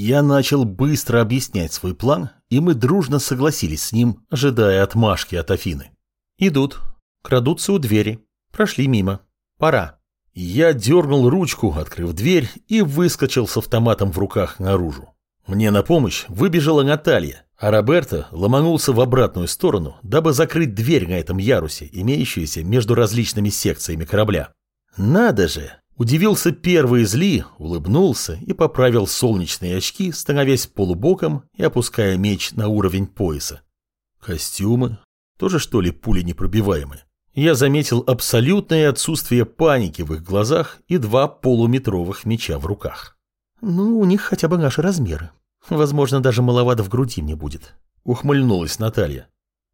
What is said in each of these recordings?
Я начал быстро объяснять свой план, и мы дружно согласились с ним, ожидая отмашки от Афины. Идут, крадутся у двери, прошли мимо. Пора. Я дернул ручку, открыв дверь, и выскочил с автоматом в руках наружу. Мне на помощь выбежала Наталья, а Роберто ломанулся в обратную сторону, дабы закрыть дверь на этом ярусе, имеющуюся между различными секциями корабля. Надо же! Удивился первый из Ли, улыбнулся и поправил солнечные очки, становясь полубоком и опуская меч на уровень пояса. Костюмы? Тоже что ли пули непробиваемые? Я заметил абсолютное отсутствие паники в их глазах и два полуметровых меча в руках. Ну, у них хотя бы наши размеры. Возможно, даже маловато в груди мне будет. Ухмыльнулась Наталья.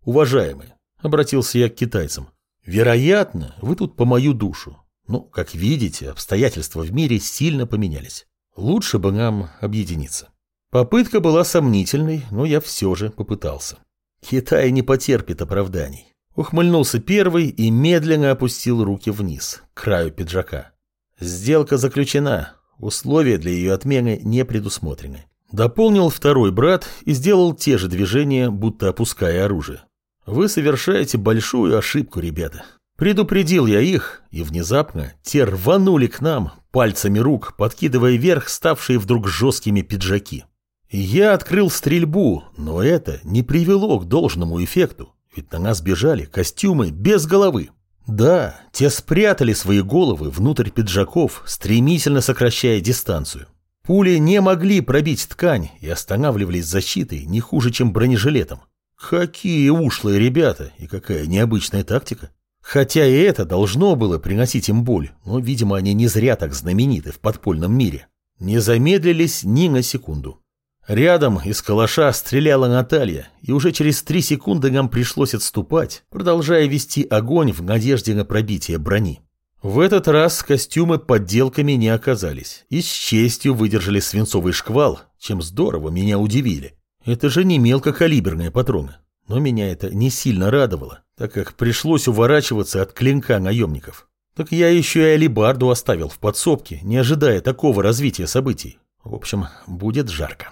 Уважаемый, обратился я к китайцам. Вероятно, вы тут по мою душу. Ну, как видите, обстоятельства в мире сильно поменялись. Лучше бы нам объединиться. Попытка была сомнительной, но я все же попытался. Китай не потерпит оправданий. Ухмыльнулся первый и медленно опустил руки вниз, к краю пиджака. Сделка заключена, условия для ее отмены не предусмотрены. Дополнил второй брат и сделал те же движения, будто опуская оружие. Вы совершаете большую ошибку, ребята. Предупредил я их, и внезапно те рванули к нам, пальцами рук, подкидывая вверх ставшие вдруг жесткими пиджаки. Я открыл стрельбу, но это не привело к должному эффекту, ведь на нас бежали костюмы без головы. Да, те спрятали свои головы внутрь пиджаков, стремительно сокращая дистанцию. Пули не могли пробить ткань и останавливались защитой не хуже, чем бронежилетом. Какие ушлые ребята и какая необычная тактика. Хотя и это должно было приносить им боль, но, видимо, они не зря так знамениты в подпольном мире. Не замедлились ни на секунду. Рядом из калаша стреляла Наталья, и уже через три секунды нам пришлось отступать, продолжая вести огонь в надежде на пробитие брони. В этот раз костюмы подделками не оказались и с честью выдержали свинцовый шквал, чем здорово меня удивили. Это же не мелкокалиберные патроны. Но меня это не сильно радовало, так как пришлось уворачиваться от клинка наемников. Так я еще и алибарду оставил в подсобке, не ожидая такого развития событий. В общем, будет жарко.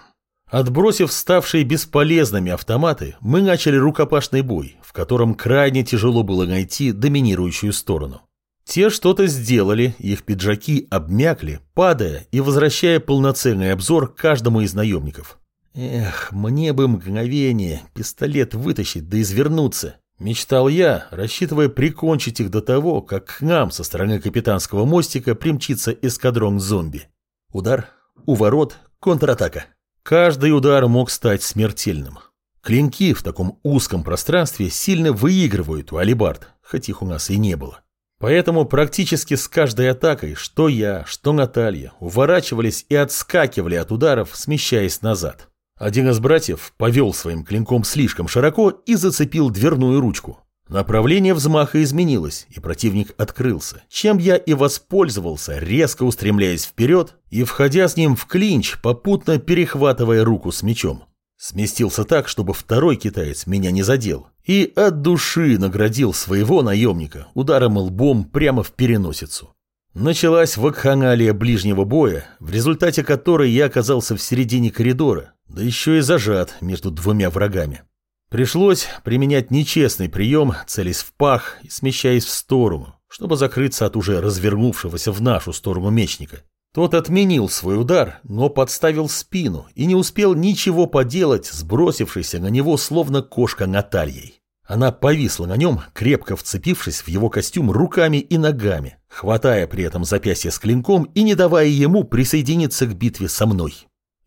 Отбросив ставшие бесполезными автоматы, мы начали рукопашный бой, в котором крайне тяжело было найти доминирующую сторону. Те что-то сделали, их пиджаки обмякли, падая и возвращая полноценный обзор каждому из наемников. Эх, мне бы мгновение, пистолет вытащить да извернуться. Мечтал я, рассчитывая прикончить их до того, как к нам со стороны капитанского мостика примчится эскадрон зомби. Удар, уворот, контратака. Каждый удар мог стать смертельным. Клинки в таком узком пространстве сильно выигрывают у алибард, хоть их у нас и не было. Поэтому практически с каждой атакой, что я, что Наталья, уворачивались и отскакивали от ударов, смещаясь назад. Один из братьев повел своим клинком слишком широко и зацепил дверную ручку. Направление взмаха изменилось, и противник открылся, чем я и воспользовался, резко устремляясь вперед и входя с ним в клинч, попутно перехватывая руку с мечом. Сместился так, чтобы второй китаец меня не задел, и от души наградил своего наемника ударом лбом прямо в переносицу. Началась вакханалия ближнего боя, в результате которой я оказался в середине коридора, да еще и зажат между двумя врагами. Пришлось применять нечестный прием, целясь в пах и смещаясь в сторону, чтобы закрыться от уже развернувшегося в нашу сторону мечника. Тот отменил свой удар, но подставил спину и не успел ничего поделать, сбросившийся на него словно кошка Натальей. Она повисла на нем, крепко вцепившись в его костюм руками и ногами, хватая при этом запястье с клинком и не давая ему присоединиться к битве со мной.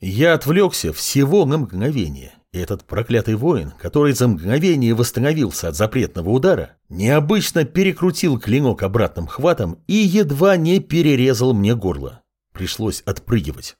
Я отвлекся всего на мгновение, и этот проклятый воин, который за мгновение восстановился от запретного удара, необычно перекрутил клинок обратным хватом и едва не перерезал мне горло. Пришлось отпрыгивать.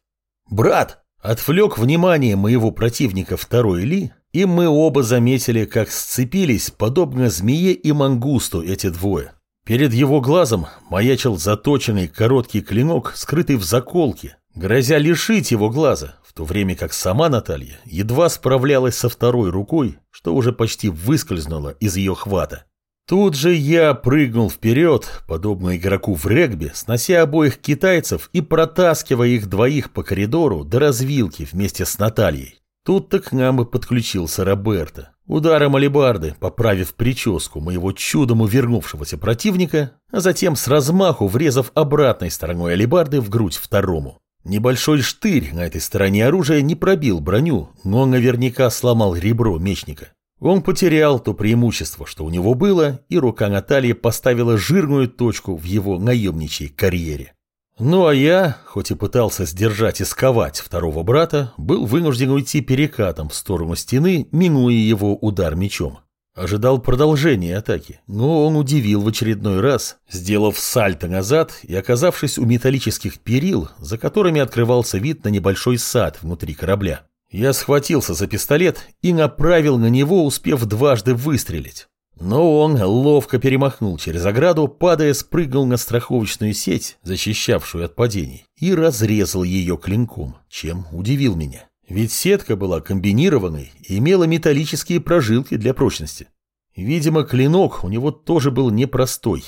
«Брат!» Отвлек внимание моего противника второй Ли, и мы оба заметили, как сцепились, подобно змее и мангусту, эти двое. Перед его глазом маячил заточенный короткий клинок, скрытый в заколке, грозя лишить его глаза, в то время как сама Наталья едва справлялась со второй рукой, что уже почти выскользнула из ее хвата. Тут же я прыгнул вперед, подобно игроку в регби, снося обоих китайцев и протаскивая их двоих по коридору до развилки вместе с Натальей. Тут-то к нам и подключился Роберто. Ударом алебарды, поправив прическу моего чудом увернувшегося противника, а затем с размаху врезав обратной стороной алебарды в грудь второму. Небольшой штырь на этой стороне оружия не пробил броню, но наверняка сломал ребро мечника. Он потерял то преимущество, что у него было, и рука Натальи поставила жирную точку в его наемничьей карьере. Ну а я, хоть и пытался сдержать и сковать второго брата, был вынужден уйти перекатом в сторону стены, минуя его удар мечом. Ожидал продолжения атаки, но он удивил в очередной раз, сделав сальто назад и оказавшись у металлических перил, за которыми открывался вид на небольшой сад внутри корабля. Я схватился за пистолет и направил на него, успев дважды выстрелить. Но он ловко перемахнул через ограду, падая, спрыгнул на страховочную сеть, защищавшую от падений, и разрезал ее клинком, чем удивил меня. Ведь сетка была комбинированной и имела металлические прожилки для прочности. Видимо, клинок у него тоже был непростой.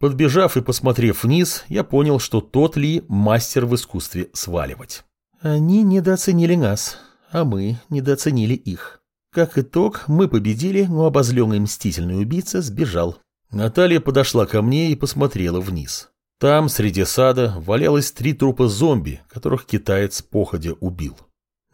Подбежав и посмотрев вниз, я понял, что тот ли мастер в искусстве сваливать. Они недооценили нас, а мы недооценили их. Как итог, мы победили, но обозленный мстительный убийца сбежал. Наталья подошла ко мне и посмотрела вниз. Там, среди сада, валялось три трупа зомби, которых китаец походя убил.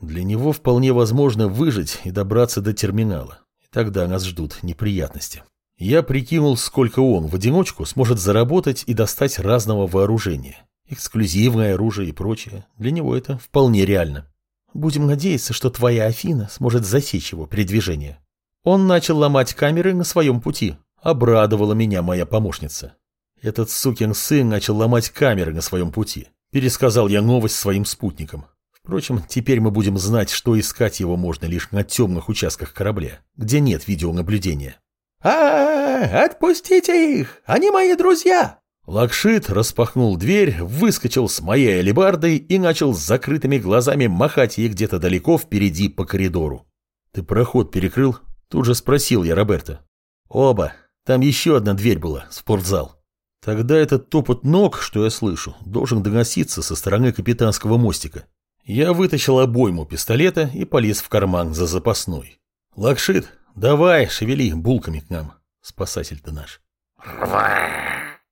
Для него вполне возможно выжить и добраться до терминала. Тогда нас ждут неприятности. Я прикинул, сколько он в одиночку сможет заработать и достать разного вооружения. Эксклюзивное оружие и прочее. Для него это вполне реально. Будем надеяться, что твоя Афина сможет засечь его передвижение. Он начал ломать камеры на своем пути. Обрадовала меня моя помощница. Этот сукин сын начал ломать камеры на своем пути. Пересказал я новость своим спутникам. Впрочем, теперь мы будем знать, что искать его можно лишь на темных участках корабля, где нет видеонаблюдения. а, -а, -а Отпустите их! Они мои друзья!» Лакшит распахнул дверь, выскочил с моей алебардой и начал с закрытыми глазами махать ей где-то далеко впереди по коридору. «Ты проход перекрыл?» Тут же спросил я Роберта. «Оба. Там еще одна дверь была, спортзал. Тогда этот топот ног, что я слышу, должен доноситься со стороны капитанского мостика. Я вытащил обойму пистолета и полез в карман за запасной. «Лакшит, давай, шевели булками к нам, спасатель ты наш».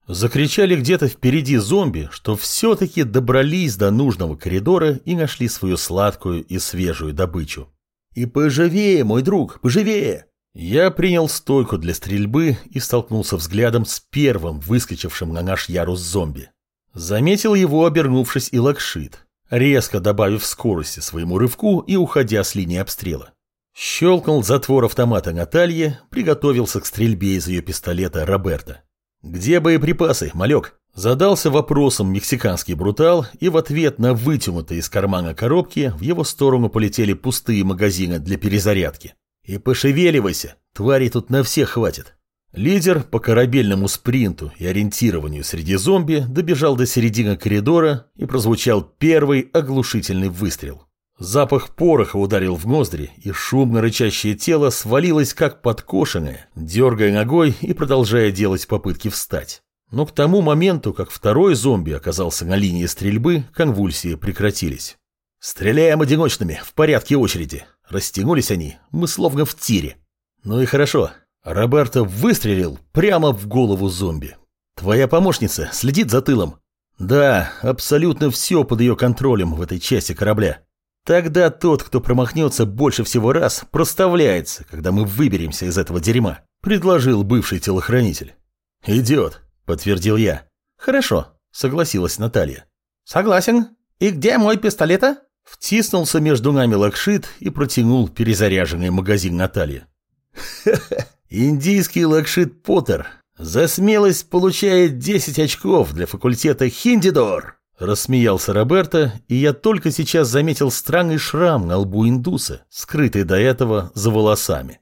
Закричали где-то впереди зомби, что все-таки добрались до нужного коридора и нашли свою сладкую и свежую добычу. «И поживее, мой друг, поживее!» Я принял стойку для стрельбы и столкнулся взглядом с первым выскочившим на наш ярус зомби. Заметил его, обернувшись, и лакшит, резко добавив скорости своему рывку и уходя с линии обстрела. Щелкнул затвор автомата Натальи, приготовился к стрельбе из ее пистолета Роберта. «Где боеприпасы, малек?» Задался вопросом мексиканский брутал, и в ответ на вытянутые из кармана коробки в его сторону полетели пустые магазины для перезарядки. «И пошевеливайся, тварей тут на всех хватит». Лидер по корабельному спринту и ориентированию среди зомби добежал до середины коридора и прозвучал первый оглушительный выстрел. Запах пороха ударил в ноздри, и шумно рычащее тело свалилось как подкошенное, дергая ногой и продолжая делать попытки встать. Но к тому моменту, как второй зомби оказался на линии стрельбы, конвульсии прекратились. «Стреляем одиночными, в порядке очереди!» Растянулись они, мы словно в тире. «Ну и хорошо». Роберто выстрелил прямо в голову зомби. «Твоя помощница следит за тылом?» «Да, абсолютно все под ее контролем в этой части корабля». Тогда тот, кто промахнется больше всего раз, проставляется, когда мы выберемся из этого дерьма, предложил бывший телохранитель. Идет, подтвердил я. Хорошо, согласилась Наталья. Согласен. И где мой пистолет? -а? Втиснулся между нами Лакшит и протянул перезаряженный магазин Наталье. Индийский Лакшит Поттер за смелость получает 10 очков для факультета Хиндидор. Рассмеялся Роберто, и я только сейчас заметил странный шрам на лбу индуса, скрытый до этого за волосами.